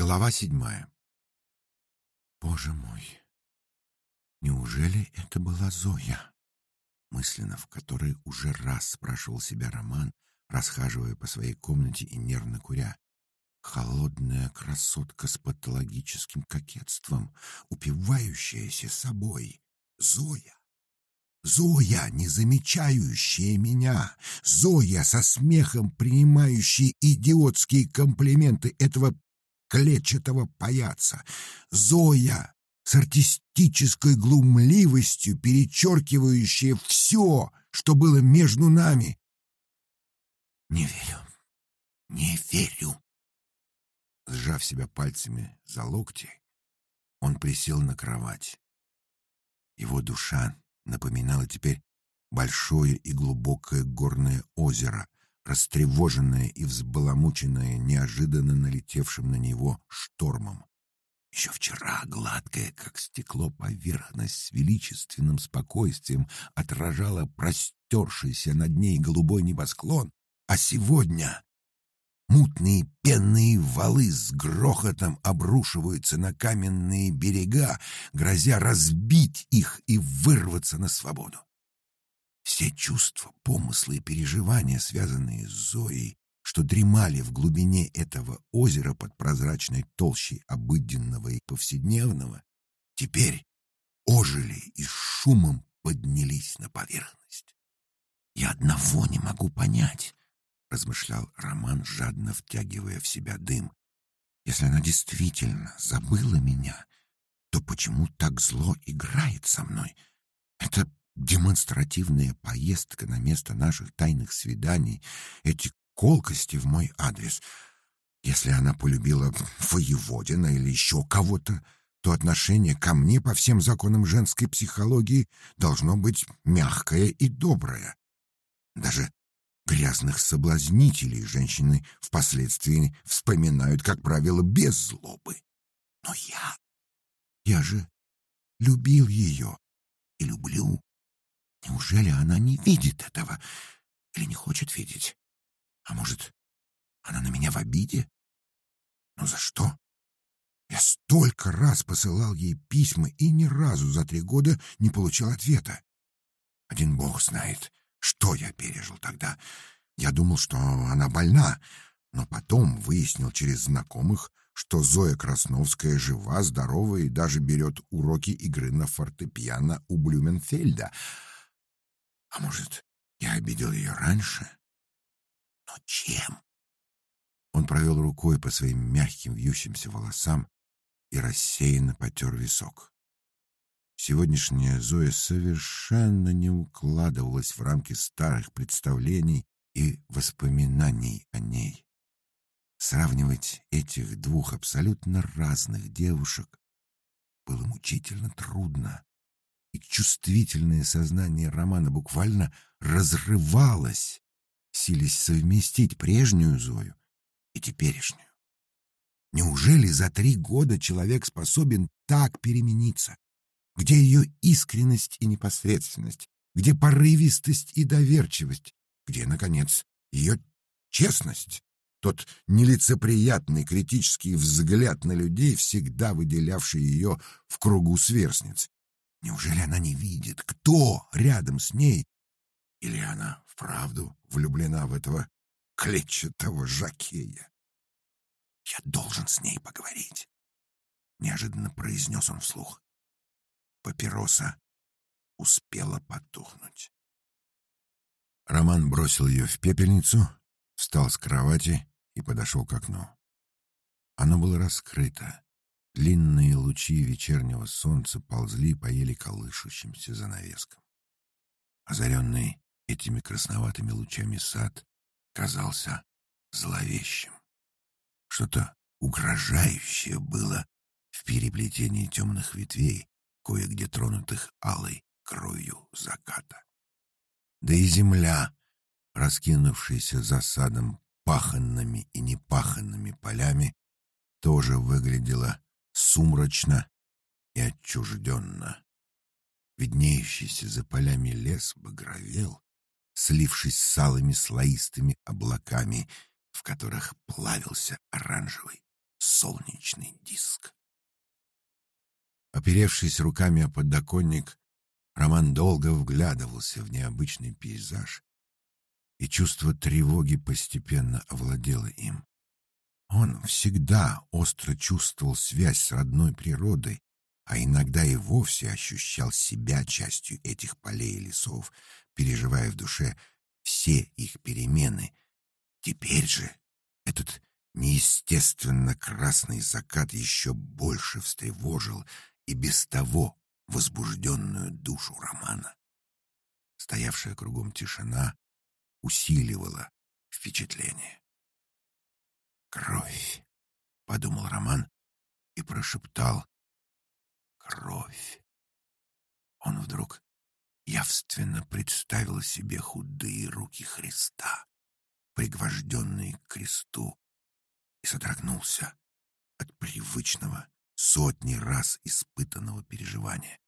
Глава седьмая. Боже мой, неужели это была Зоя? Мысленно, в которой уже раз спрашивал себя Роман, расхаживая по своей комнате и нервно куря. Холодная красотка с патологическим кокетством, упивающаяся собой. Зоя. Зоя, не замечающая меня. Зоя, со смехом принимающая идиотские комплименты этого клетчатого паяца. Зоя с артистической глумливостью, перечеркивающая все, что было между нами. Не верю, не верю. Сжав себя пальцами за локти, он присел на кровать. Его душа напоминала теперь большое и глубокое горное озеро, растревоженная и взбаламученная неожиданно налетевшим на него штормом. Еще вчера гладкая, как стекло, поверхность с величественным спокойствием отражала простершийся над ней голубой небосклон, а сегодня мутные пенные валы с грохотом обрушиваются на каменные берега, грозя разбить их и вырваться на свободу. Все чувства, помыслы и переживания, связанные с Зоей, что дремали в глубине этого озера под прозрачной толщей обыденного и повседневного, теперь ожили и шумом поднялись на поверхность. «Я одного не могу понять», — размышлял Роман, жадно втягивая в себя дым. «Если она действительно забыла меня, то почему так зло играет со мной? Это демонстративная поездка на место наших тайных свиданий, эти колкости в мой адрес. Если она полюбила воеводина или еще кого-то, то отношение ко мне по всем законам женской психологии должно быть мягкое и доброе. Даже грязных соблазнителей женщины впоследствии вспоминают, как правило, без злобы. Но я... Я же любил ее и люблю. Неужели она не видит этого или не хочет видеть? А может, она на меня в обиде? Но за что? Я столько раз посылал ей письма и ни разу за три года не получил ответа. Один бог знает, что я пережил тогда. Я думал, что она больна, но потом выяснил через знакомых, что Зоя Красновская жива, здорова и даже берет уроки игры на фортепиано у Блюменфельда — а может, я обидел ее раньше? Но чем? Он провел рукой по своим мягким вьющимся волосам и рассеянно потер висок. Сегодняшняя Зоя совершенно не укладывалась в рамки старых представлений и воспоминаний о ней. Сравнивать этих двух абсолютно разных девушек было мучительно трудно и чувствительное сознание Романа буквально разрывалось, силясь совместить прежнюю Зою и теперешнюю. Неужели за три года человек способен так перемениться? Где ее искренность и непосредственность? Где порывистость и доверчивость? Где, наконец, ее честность? Тот нелицеприятный критический взгляд на людей, всегда выделявший ее в кругу сверстниц. Неужели она не видит, кто рядом с ней? Или она вправду влюблена в этого клетчатого жакея? «Я должен с ней поговорить», — неожиданно произнес он вслух. Папироса успела потухнуть. Роман бросил ее в пепельницу, встал с кровати и подошел к окну. Оно было раскрыто. Длинные лучи вечернего солнца ползли по еле колышущимся занавескам. Озаренный этими красноватыми лучами сад казался зловещим. Что-то угрожающее было в переплетении темных ветвей, кое-где тронутых алой кровью заката. Да и земля, раскинувшаяся за садом паханными и непаханными полями, тоже выглядела сумрачно и отчужденно. Виднеющийся за полями лес багровел, слившись с алыми слоистыми облаками, в которых плавился оранжевый солнечный диск. Оперевшись руками о подоконник, Роман долго вглядывался в необычный пейзаж, и чувство тревоги постепенно овладело им. Он всегда остро чувствовал связь с родной природой, а иногда и вовсе ощущал себя частью этих полей и лесов, переживая в душе все их перемены. Теперь же этот неестественно красный закат еще больше встревожил и без того возбужденную душу романа. Стоявшая кругом тишина усиливала впечатление. «Кровь», — подумал Роман и прошептал «Кровь». Он вдруг явственно представил себе худые руки Христа, пригвожденные к кресту, и содрогнулся от привычного, сотни раз испытанного переживания.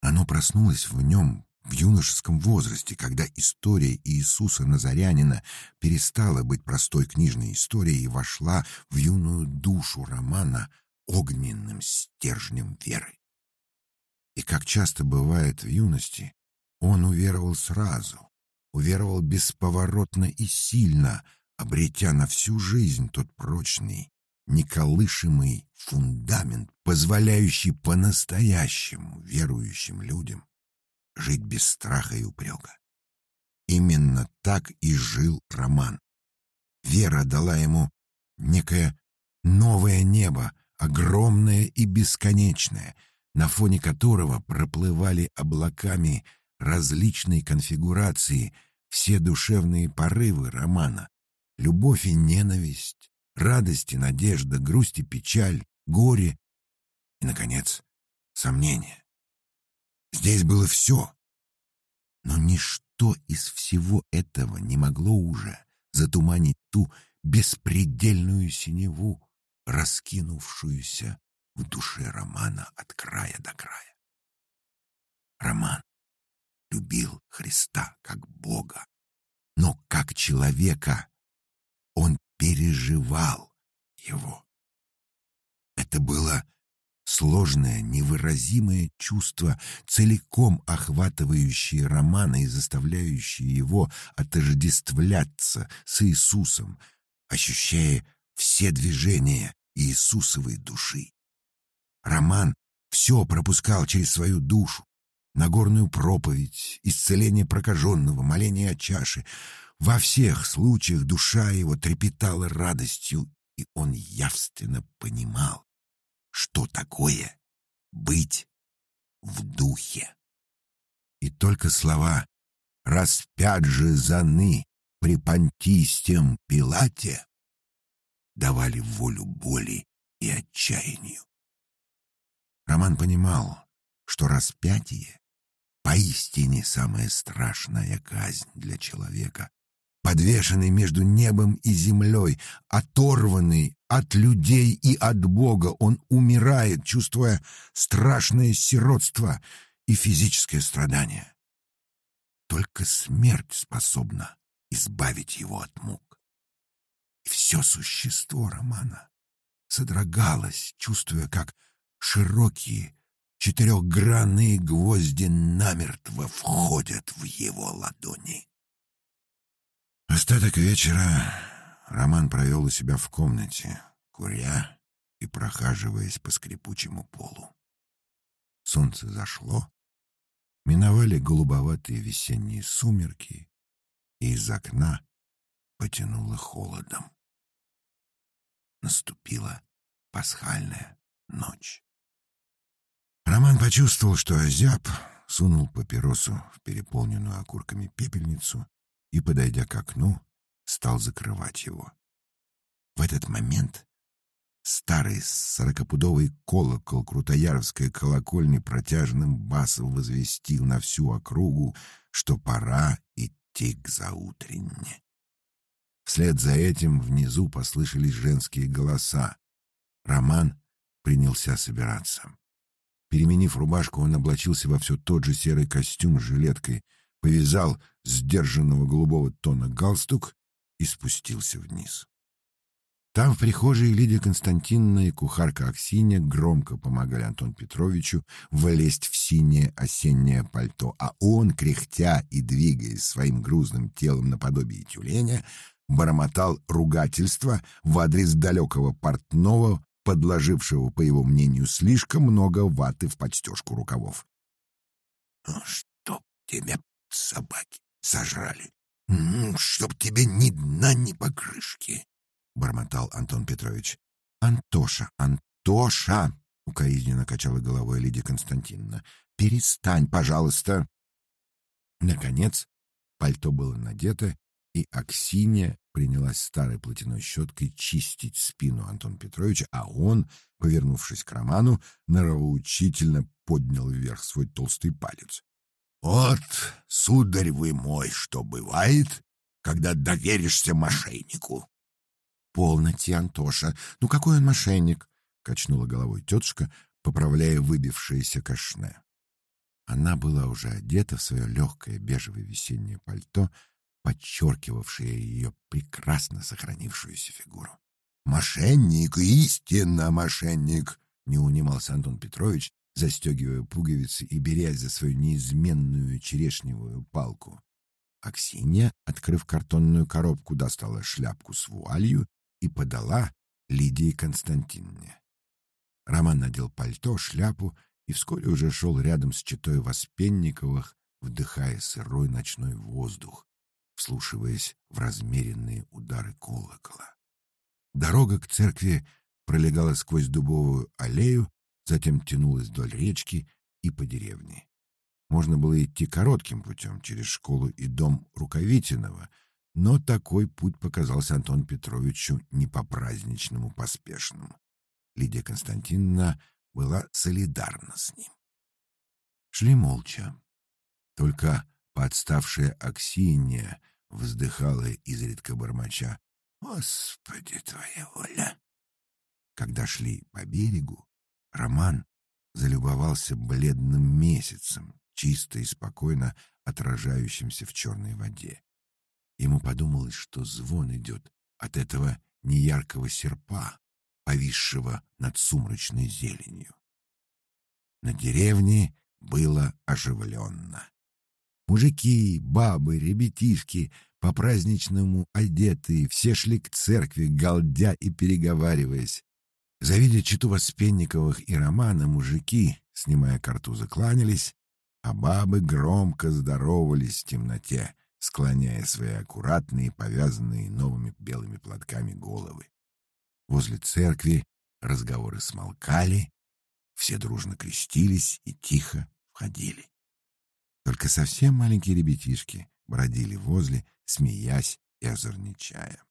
Оно проснулось в нем в юношеском возрасте, когда история Иисуса Назарянина перестала быть простой книжной историей и вошла в юную душу романа огненным стержнем веры. И как часто бывает в юности, он уверовал сразу, уверовал бесповоротно и сильно, обретя на всю жизнь тот прочный, неколышимый фундамент, позволяющий по-настоящему верующим людям жить без страха и упрека. Именно так и жил Роман. Вера дала ему некое новое небо, огромное и бесконечное, на фоне которого проплывали облаками различной конфигурации все душевные порывы романа, любовь и ненависть, радость и надежда, грусть и печаль, горе и, наконец, сомнение. Здесь было все. Но ничто из всего этого не могло уже затуманить ту беспредельную синеву, раскинувшуюся в душе Романа от края до края. Роман любил Христа как Бога, но как человека он переживал его. Это было сложное, невыразимое чувство, целиком охватывающее романа и заставляющее его отождествляться с Иисусом, ощущая все движения Иисусовой души. Роман все пропускал через свою душу, Нагорную проповедь, исцеление прокаженного, моление о чаше. Во всех случаях душа его трепетала радостью, и он явственно понимал, что такое быть в духе. И только слова «распят же заны при понтистем Пилате» давали волю боли и отчаянию. Роман понимал, что распятие поистине самая страшная казнь для человека, подвешенный между небом и землей, оторванный от людей и от Бога, он умирает, чувствуя страшное сиротство и физическое страдание. Только смерть способна избавить его от мук. И все существо Романа содрогалось, чувствуя, как широкие четырехгранные гвозди намертво входят в его ладони. Остаток вечера Роман провел у себя в комнате, куря и прохаживаясь по скрипучему полу. Солнце зашло, миновали голубоватые весенние сумерки, и из окна потянуло холодом. Наступила пасхальная ночь. Роман почувствовал, что озяб, сунул папиросу в переполненную окурками пепельницу и, подойдя к окну, стал закрывать его. В этот момент старый сорокопудовый колокол Крутояровской колокольни протяжным басом возвестил на всю округу, что пора идти к заутренне. Вслед за этим внизу послышались женские голоса. Роман принялся собираться. Переменив рубашку, он облачился во все тот же серый костюм с жилеткой, повязал сдержанного голубого тона галстук и спустился вниз. Там в прихожей Лидия Константиновна и кухарка Аксинья громко помогали Антону Петровичу влезть в синее осеннее пальто, а он, кряхтя и двигаясь своим грузным телом наподобие тюленя, бормотал ругательства в адрес далекого портного, подложившего, по его мнению, слишком много ваты в подстежку рукавов. «Ну, «Чтоб тебя собаки сожрали! Чтоб тебе ни дна, ни покрышки!» — бормотал Антон Петрович. «Антоша, Антоша!» — укоризненно качала головой Лидия Константиновна. «Перестань, пожалуйста!» Наконец, пальто было надето, и Аксинья принялась старой платяной щеткой чистить спину Антона Петровича, а он, повернувшись к Роману, норовоучительно поднял вверх свой толстый палец. «Вот, сударь вы мой, что бывает, когда доверишься мошеннику. «Полноте, Антоша! Ну какой он мошенник?» — качнула головой тетушка, поправляя выбившееся кашне. Она была уже одета в свое легкое бежевое весеннее пальто, подчеркивавшее ее прекрасно сохранившуюся фигуру. «Мошенник, истинно мошенник!» — не унимался Антон Петрович, застегивая пуговицы и берясь за свою неизменную черешневую палку. Аксинья, открыв картонную коробку, достала шляпку с вуалью и подала Лидии Константиновне. Роман надел пальто, шляпу и вскоре уже шел рядом с читой Воспенниковых, вдыхая сырой ночной воздух, вслушиваясь в размеренные удары колокола. Дорога к церкви пролегала сквозь дубовую аллею, затем тянулась вдоль речки и по деревне. Можно было идти коротким путем через школу и дом Рукавитиного — но такой путь показался Антон Петровичу не по-праздничному поспешным. Лидия Константиновна была солидарна с ним. Шли молча. Только подставшая Аксинья вздыхала изредка бормоча «Господи, твоя воля!». Когда шли по берегу, Роман залюбовался бледным месяцем, чисто и спокойно отражающимся в черной воде. Ему подумалось, что звон идет от этого неяркого серпа, повисшего над сумрачной зеленью. На деревне было оживленно. Мужики, бабы, ребятишки, по-праздничному одетые, все шли к церкви, галдя и переговариваясь. Завидя читу Воспенниковых и Романа, мужики, снимая картузы, кланялись, а бабы громко здоровались в темноте, склоняя свои аккуратные, повязанные новыми белыми платками головы. Возле церкви разговоры смолкали, все дружно крестились и тихо входили. Только совсем маленькие ребятишки бродили возле, смеясь и озорничая.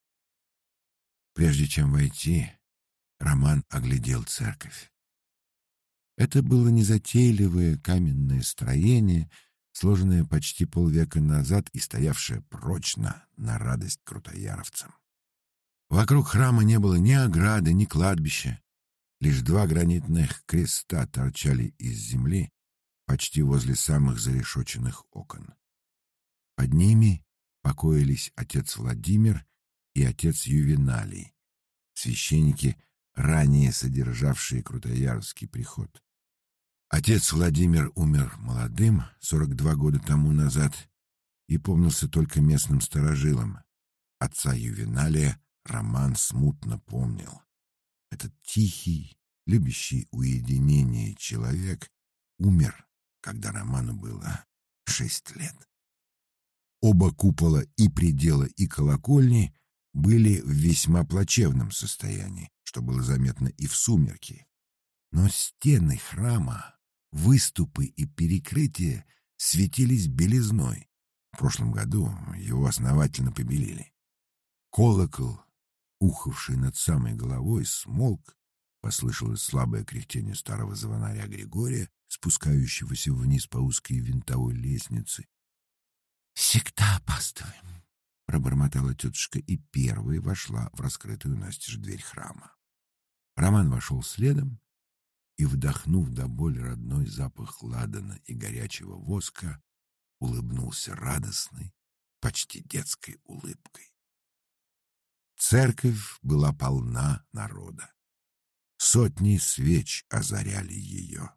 Прежде чем войти, Роман оглядел церковь. Это было незатейливое каменное строение сложенная почти полвека назад и стоявшая прочно на радость крутояровцам. Вокруг храма не было ни ограды, ни кладбища. Лишь два гранитных креста торчали из земли почти возле самых зарешоченных окон. Под ними покоились отец Владимир и отец Ювеналий, священники, ранее содержавшие Крутояровский приход. Отец Владимир умер молодым, 42 года тому назад, и помнился только местным старожилам. Отца Ювеналия Роман смутно помнил. Этот тихий, любящий уединение человек умер, когда Роману было шесть лет. Оба купола и предела, и колокольни были в весьма плачевном состоянии, что было заметно и в сумерки. Но стены храма Выступы и перекрытия светились белизной. В прошлом году его основательно побелили. Колокол, ухавший над самой головой, смолк, послышалось слабое кряхтение старого звонаря Григория, спускающегося вниз по узкой винтовой лестнице. «Всегда опаздываем», — пробормотала тетушка и первой вошла в раскрытую настежь дверь храма. Роман вошел следом, и, вдохнув до боли родной запах ладана и горячего воска, улыбнулся радостной, почти детской улыбкой. Церковь была полна народа. Сотни свеч озаряли ее.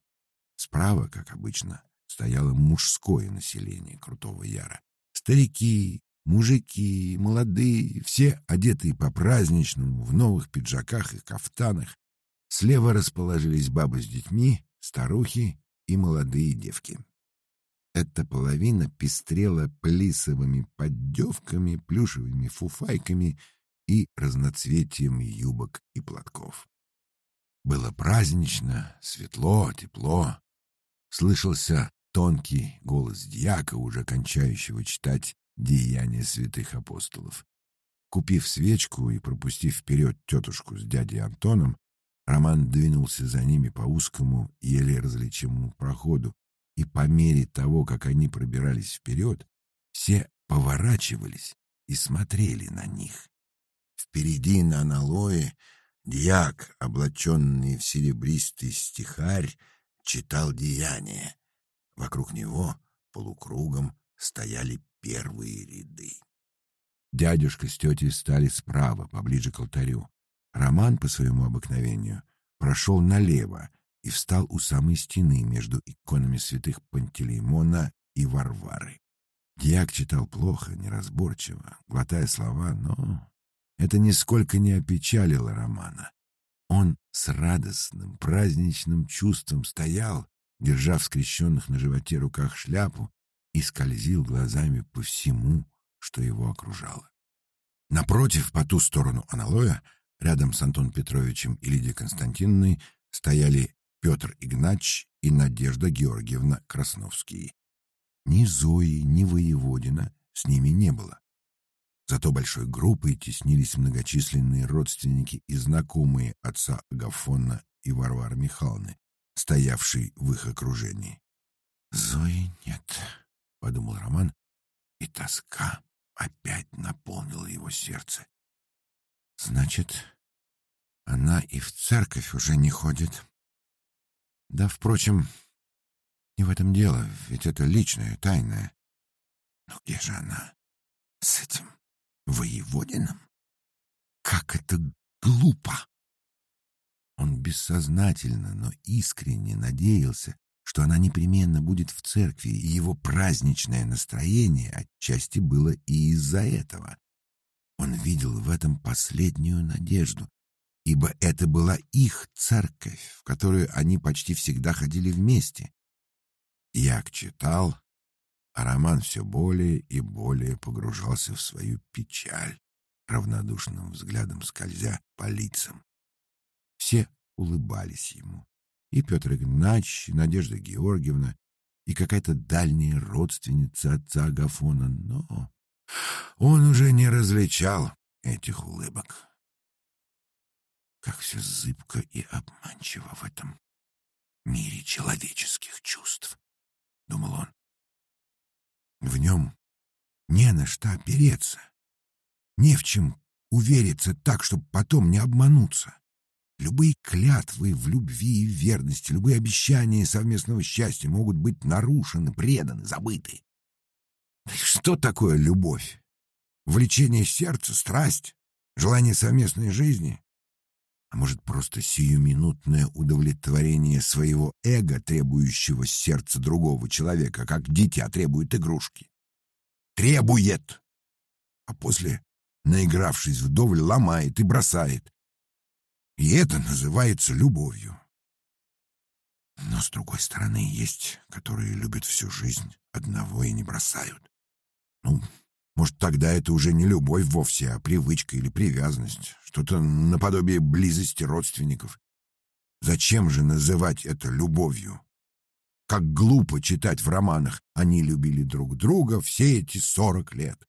Справа, как обычно, стояло мужское население Крутого Яра. Старики, мужики, молодые, все одетые по-праздничному, в новых пиджаках и кафтанах. Слева расположились бабы с детьми, старухи и молодые девки. Эта половина пестрела плисовыми поддевками, плюшевыми фуфайками и разноцветием юбок и платков. Было празднично, светло, тепло. Слышался тонкий голос дьяка, уже кончающего читать «Деяния святых апостолов». Купив свечку и пропустив вперед тетушку с дядей Антоном, Роман двинулся за ними по узкому, еле различимому проходу, и по мере того, как они пробирались вперед, все поворачивались и смотрели на них. Впереди на аналое дьяк, облаченный в серебристый стихарь, читал деяния. Вокруг него полукругом стояли первые ряды. Дядюшка с тетей стали справа, поближе к алтарю. Роман, по своему обыкновению, прошел налево и встал у самой стены между иконами святых Пантелеймона и Варвары. Дьяк читал плохо, неразборчиво, глотая слова, но это нисколько не опечалило Романа. Он с радостным, праздничным чувством стоял, держа в скрещенных на животе руках шляпу, и скользил глазами по всему, что его окружало. Напротив, по ту сторону аналоя, Рядом с Антоном Петровичем и Лидией Константиновной стояли Петр Игнач и Надежда Георгиевна Красновские. Ни Зои, ни Воеводина с ними не было. Зато большой группой теснились многочисленные родственники и знакомые отца Агафона и Варвары Михайловны, стоявшие в их окружении. «Зои нет», — подумал Роман, и тоска опять наполнила его сердце. Значит, она и в церковь уже не ходит. Да, впрочем, не в этом дело, ведь это личное, тайное. Но где же она? С этим воеводином? Как это глупо! Он бессознательно, но искренне надеялся, что она непременно будет в церкви, и его праздничное настроение отчасти было и из-за этого. Он видел в этом последнюю надежду, ибо это была их церковь, в которую они почти всегда ходили вместе. Як читал, а Роман все более и более погружался в свою печаль, равнодушным взглядом скользя по лицам. Все улыбались ему. И Петр Игнач, и Надежда Георгиевна, и какая-то дальняя родственница отца Агафона, но он уже не различал этих улыбок. Как все зыбко и обманчиво в этом мире человеческих чувств, — думал он. В нем не на что опереться, не в чем увериться так, чтобы потом не обмануться. Любые клятвы в любви и верности, любые обещания совместного счастья могут быть нарушены, преданы, забыты. Что такое любовь? Влечение сердца, страсть, желание совместной жизни? А может, просто сиюминутное удовлетворение своего эго, требующего сердца другого человека, как дитя требует игрушки? Требует! А после, наигравшись вдоволь, ломает и бросает. И это называется любовью. Но, с другой стороны, есть, которые любят всю жизнь, одного и не бросают. Ну, может, тогда это уже не любовь вовсе, а привычка или привязанность, что-то наподобие близости родственников. Зачем же называть это любовью? Как глупо читать в романах «Они любили друг друга все эти сорок лет».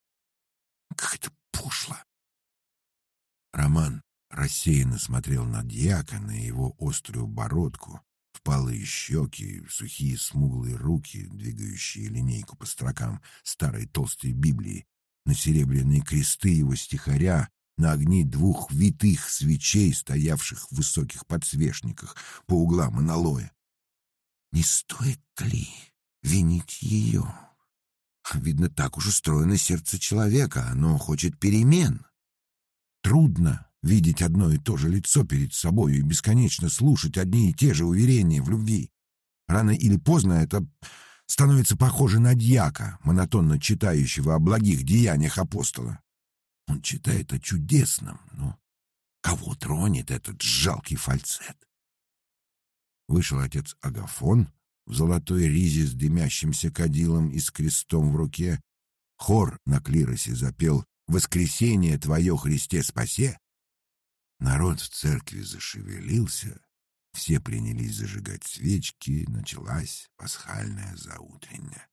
Как это пошло! Роман рассеянно смотрел на дьяка, на его острую бородку, впалые щеки, сухие смуглые руки, двигающие линейку по строкам старой толстой Библии, на серебряные кресты его стихаря, на огни двух витых свечей, стоявших в высоких подсвечниках по углам аналоя. Не стоит ли винить ее? Видно, так уж устроено сердце человека, оно хочет перемен. Трудно видеть одно и то же лицо перед собой и бесконечно слушать одни и те же уверения в любви. Рано или поздно это становится похоже на дьяка, монотонно читающего о благих деяниях апостола. Он читает о чудесном, но кого тронет этот жалкий фальцет? Вышел отец Агафон в золотой ризе с дымящимся кадилом и с крестом в руке. Хор на клиросе запел «Воскресение Твое, Христе, спасе!» Народ в церкви зашевелился, все принялись зажигать свечки, началась пасхальная заутренняя.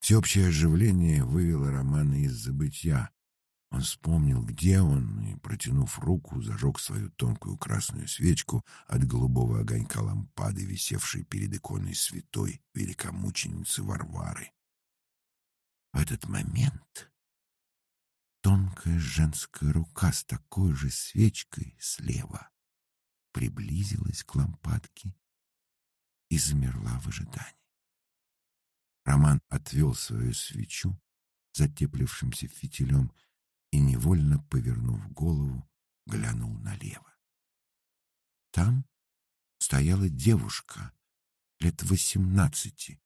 Всеобщее оживление вывело Романа из забытья. Он вспомнил, где он, и, протянув руку, зажег свою тонкую красную свечку от голубого огонька лампады, висевшей перед иконой святой великомученицы Варвары. В этот момент тонкая женская рука с такой же свечкой слева приблизилась к лампадке и замерла в ожидании. Роман отвел свою свечу затеплившимся фитилем и, невольно повернув голову, глянул налево. Там стояла девушка лет восемнадцати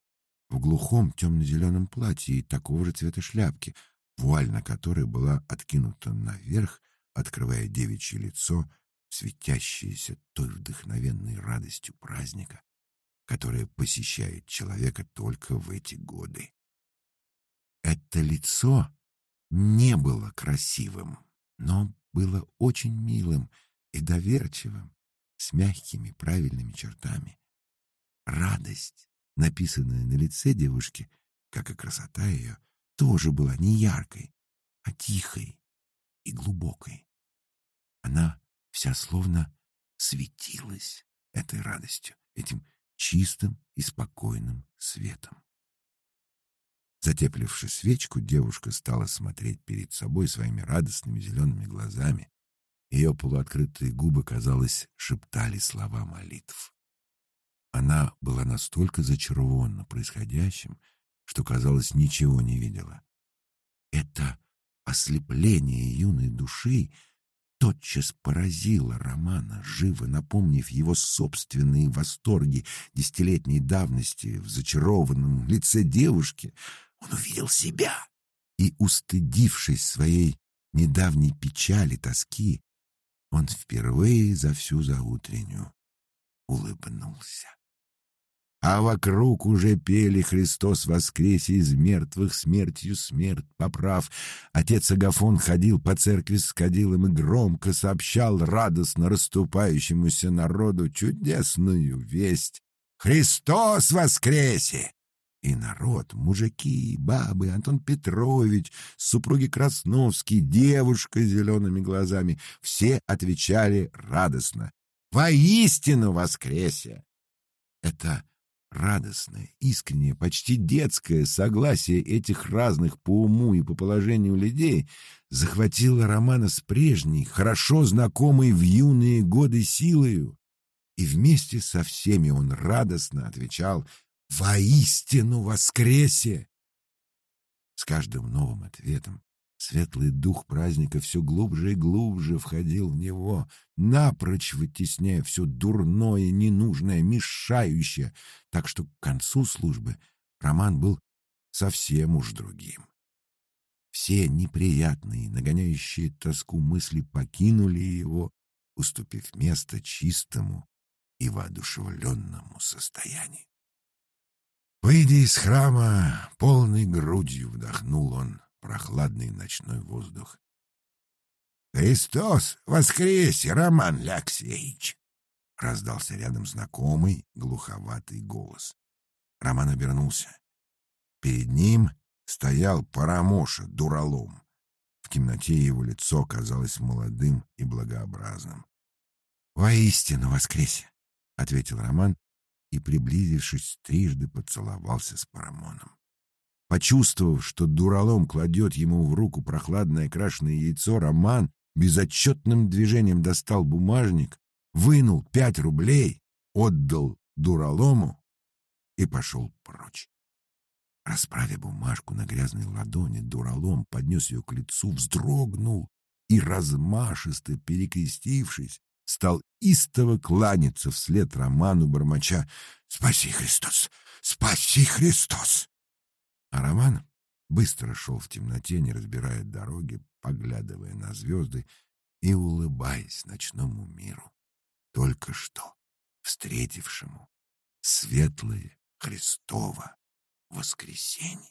в глухом темно-зеленом платье и такого же цвета шляпки, вуаль на которой была откинута наверх, открывая девичье лицо светящееся той вдохновенной радостью праздника, которая посещает человека только в эти годы. Это лицо не было красивым, но было очень милым и доверчивым, с мягкими правильными чертами. Радость, написанная на лице девушки, как и красота ее, тоже была не яркой, а тихой и глубокой. Она вся словно светилась этой радостью, этим чистым и спокойным светом. Затепливши свечку, девушка стала смотреть перед собой своими радостными зелеными глазами. Ее полуоткрытые губы, казалось, шептали слова молитв. Она была настолько зачарована происходящим, что, казалось, ничего не видела. Это ослепление юной души тотчас поразило Романа, живо напомнив его собственные восторги десятилетней давности в зачарованном лице девушки. Он увидел себя и, устыдившись своей недавней печали, тоски, он впервые за всю заутреннюю улыбнулся а вокруг уже пели «Христос воскресе из мертвых, смертью смерть поправ». Отец Агафон ходил по церкви с кадилом и громко сообщал радостно расступающемуся народу чудесную весть «Христос воскресе!» И народ, мужики, бабы, Антон Петрович, супруги Красновский, девушка с зелеными глазами, все отвечали радостно «Воистину воскресе!» Это Радостное, искреннее, почти детское согласие этих разных по уму и по положению людей захватило Романа с прежней, хорошо знакомой в юные годы силою. И вместе со всеми он радостно отвечал «Воистину воскресе!» С каждым новым ответом Светлый дух праздника все глубже и глубже входил в него, напрочь вытесняя все дурное, ненужное, мешающее, так что к концу службы Роман был совсем уж другим. Все неприятные, нагоняющие тоску мысли покинули его, уступив место чистому и воодушевленному состоянию. Выйдя из храма, полной грудью вдохнул он прохладный ночной воздух. «Христос воскресе, Роман Алексеевич!» — раздался рядом знакомый глуховатый голос. Роман обернулся. Перед ним стоял Парамоша, дуралом. В темноте его лицо казалось молодым и благообразным. «Воистину воскресе!» — ответил Роман и, приблизившись, трижды поцеловался с Парамоном. Почувствовав, что дуралом кладет ему в руку прохладное крашеное яйцо, Роман безотчетным движением достал бумажник, вынул пять рублей, отдал дуралому и пошел прочь. Расправив бумажку на грязной ладони, дуралом поднес ее к лицу, вздрогнул и, размашисто перекрестившись, стал истово кланяться вслед Роману бормоча «Спаси, Христос! Спаси, Христос!» А Роман быстро шел в темноте, не разбирая дороги, поглядывая на звезды и улыбаясь ночному миру, только что встретившему светлое Христово воскресенье.